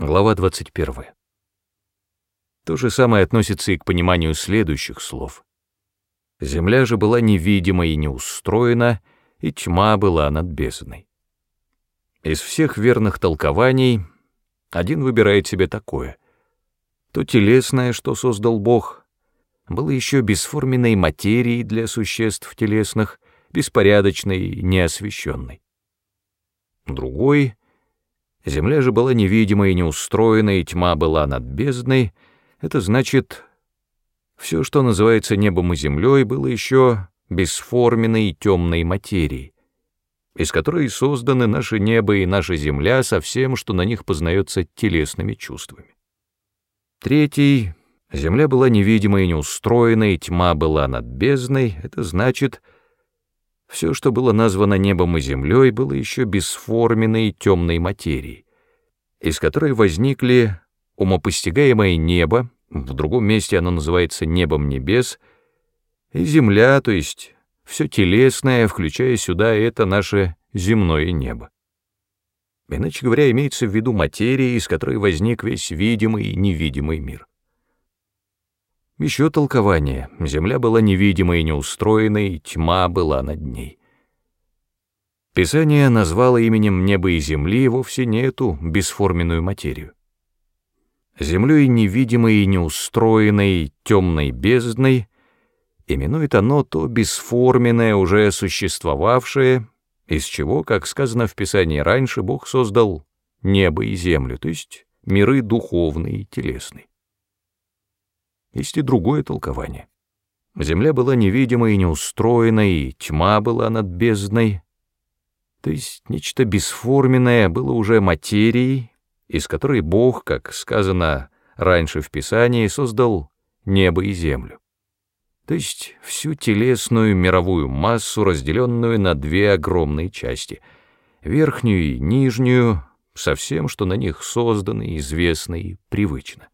Глава 21. То же самое относится и к пониманию следующих слов. Земля же была невидима и неустроена, и тьма была над бездной. Из всех верных толкований один выбирает себе такое. То телесное, что создал Бог, было еще бесформенной материей для существ телесных, беспорядочной и неосвещенной. Другой — Земля же была невидима и неустроена, и тьма была над бездной. Это значит, все, что называется небом и землей, было еще бесформенной и темной материей, из которой созданы наше небо и наша земля со всем, что на них познается телесными чувствами. Третий — земля была невидима и неустроена, и тьма была над бездной. Это значит, все, что было названо небом и землей, было еще бесформенной темной материей, из которой возникли умопостигаемое небо, в другом месте оно называется небом небес, и земля, то есть все телесное, включая сюда это наше земное небо. Иначе говоря, имеется в виду материя, из которой возник весь видимый и невидимый мир. Еще толкование. Земля была невидимой и неустроенной, тьма была над ней. Писание назвало именем неба и земли вовсе не эту бесформенную материю. Землей невидимой и неустроенной темной бездной именует оно то бесформенное, уже существовавшее, из чего, как сказано в Писании раньше, Бог создал небо и землю, то есть миры духовные и телесные. Есть и другое толкование. Земля была невидимой и неустроенной, и тьма была над бездной, то есть нечто бесформенное было уже материей, из которой Бог, как сказано раньше в Писании, создал небо и землю. То есть всю телесную мировую массу, разделенную на две огромные части — верхнюю и нижнюю, со всем, что на них создано, известно и привычно.